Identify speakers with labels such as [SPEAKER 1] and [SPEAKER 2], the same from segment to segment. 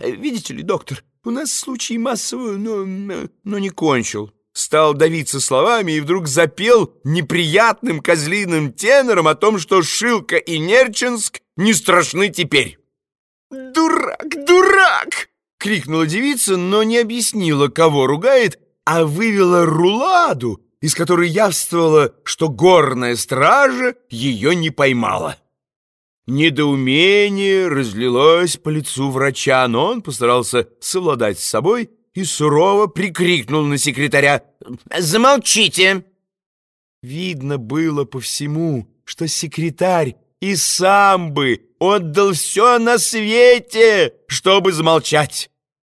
[SPEAKER 1] Видите ли, доктор, у нас случай массовый, но, но не кончил. Стал давиться словами и вдруг запел неприятным козлиным тенором о том, что Шилка и Нерчинск не страшны теперь. «Дурак, дурак!» — крикнула девица, но не объяснила, кого ругает, а вывела руладу, из которой явствовало, что горная стража ее не поймала. Недоумение разлилось по лицу врача, но он постарался совладать с собой и сурово прикрикнул на секретаря «Замолчите!». Видно было по всему, что секретарь и сам бы отдал все на свете, чтобы замолчать.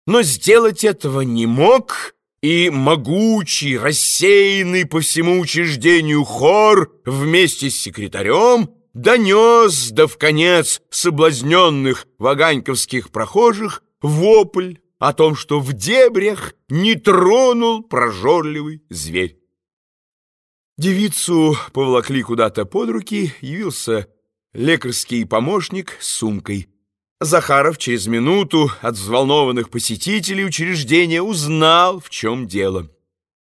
[SPEAKER 1] Но сделать этого не мог, и могучий, рассеянный по всему учреждению хор вместе с секретарем донес до в конец соблазненных ваганьковских прохожих вопль о том, что в дебрях не тронул прожорливый зверь. Девицу поволокли куда-то под руки, явился лекарский помощник с сумкой. Захаров через минуту от взволнованных посетителей учреждения узнал, в чем дело.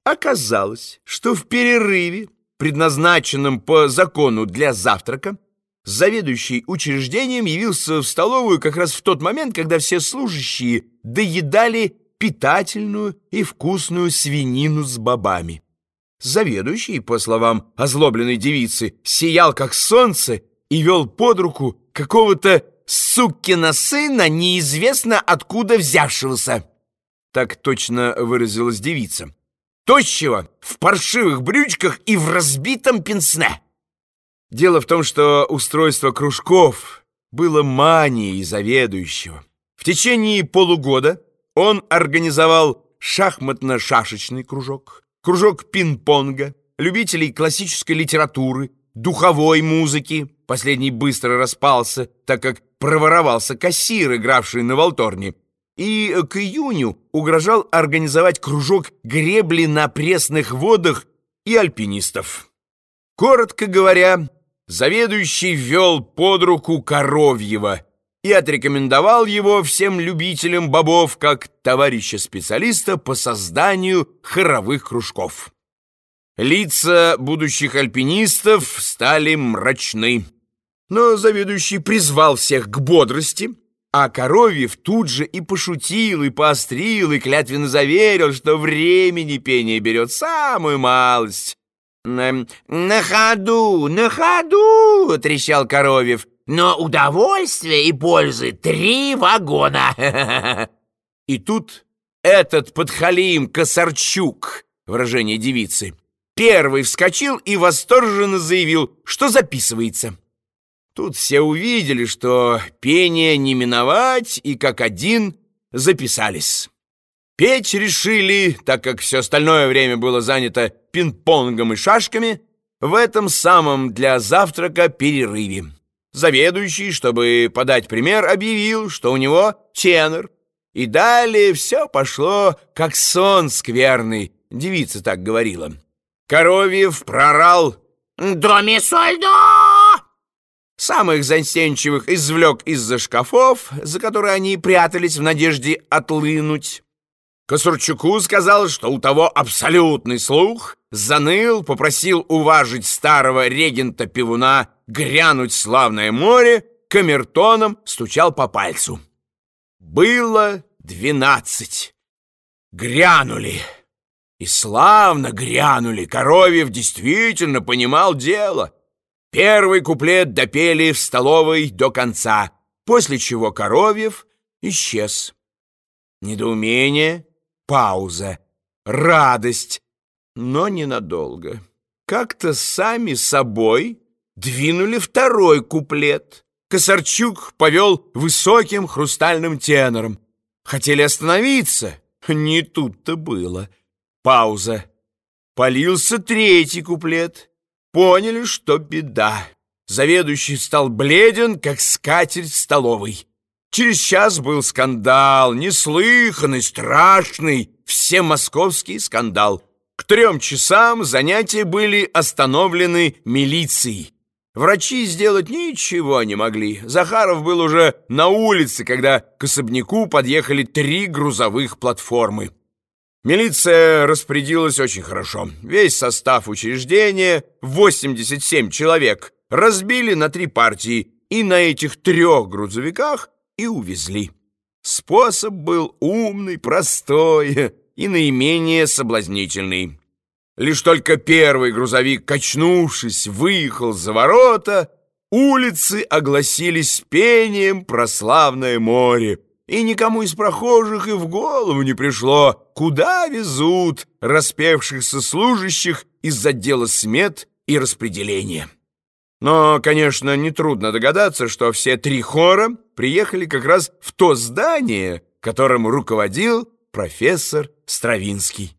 [SPEAKER 1] Оказалось, что в перерыве, предназначенном по закону для завтрака, заведующий учреждением явился в столовую как раз в тот момент, когда все служащие доедали питательную и вкусную свинину с бобами. Заведующий, по словам озлобленной девицы, сиял как солнце и вел под руку какого-то сукина сына, неизвестно откуда взявшегося. Так точно выразилась девица. Тощего, в паршивых брючках и в разбитом пенсне. Дело в том, что устройство кружков было манией заведующего. В течение полугода он организовал шахматно-шашечный кружок, кружок пинг-понга, любителей классической литературы, духовой музыки. Последний быстро распался, так как проворовался кассир, игравший на волторне, и к июню угрожал организовать кружок гребли на пресных водах и альпинистов. Коротко говоря, заведующий ввел под руку Коровьева и отрекомендовал его всем любителям бобов как товарища-специалиста по созданию хоровых кружков. Лица будущих альпинистов стали мрачны. Но заведующий призвал всех к бодрости, а Коровьев тут же и пошутил, и поострил, и клятвенно заверил, что времени пение берет самую малость. «На, на ходу, на ходу!» — трещал Коровьев. «Но удовольствие и пользы три вагона!» И тут этот подхалим Косарчук, выражение девицы, первый вскочил и восторженно заявил, что записывается. Тут все увидели, что пение не миновать, и как один записались. Петь решили, так как все остальное время было занято пинг-понгом и шашками, в этом самом для завтрака перерыве. Заведующий, чтобы подать пример, объявил, что у него тенор. И далее все пошло, как сон скверный, девица так говорила. Коровьев прорал «До ми Самых застенчивых извлек из-за шкафов, за которые они прятались в надежде отлынуть. Косурчуку сказал, что у того абсолютный слух, заныл, попросил уважить старого регента-пивуна грянуть славное море, камертоном стучал по пальцу. Было двенадцать. Грянули. И славно грянули. Коровьев действительно понимал дело. Первый куплет допели в столовой до конца, после чего Коровьев исчез. Недоумение, пауза, радость, но ненадолго. Как-то сами собой двинули второй куплет. Косарчук повел высоким хрустальным тенором. Хотели остановиться, не тут-то было. Пауза. Полился третий куплет. Поняли, что беда. Заведующий стал бледен, как скатерть столовой. Через час был скандал, неслыханный, страшный, всемосковский скандал. К трем часам занятия были остановлены милицией. Врачи сделать ничего не могли. Захаров был уже на улице, когда к особняку подъехали три грузовых платформы. Милиция распорядилась очень хорошо. Весь состав учреждения, 87 человек, разбили на три партии и на этих трех грузовиках и увезли. Способ был умный, простой и наименее соблазнительный. Лишь только первый грузовик, качнувшись, выехал за ворота, улицы огласились пением прославное море, и никому из прохожих и в голову не пришло, куда везут распевшихся служащих из отдела смет и распределения. Но, конечно, нетрудно догадаться, что все три хора приехали как раз в то здание, которым руководил профессор Стравинский.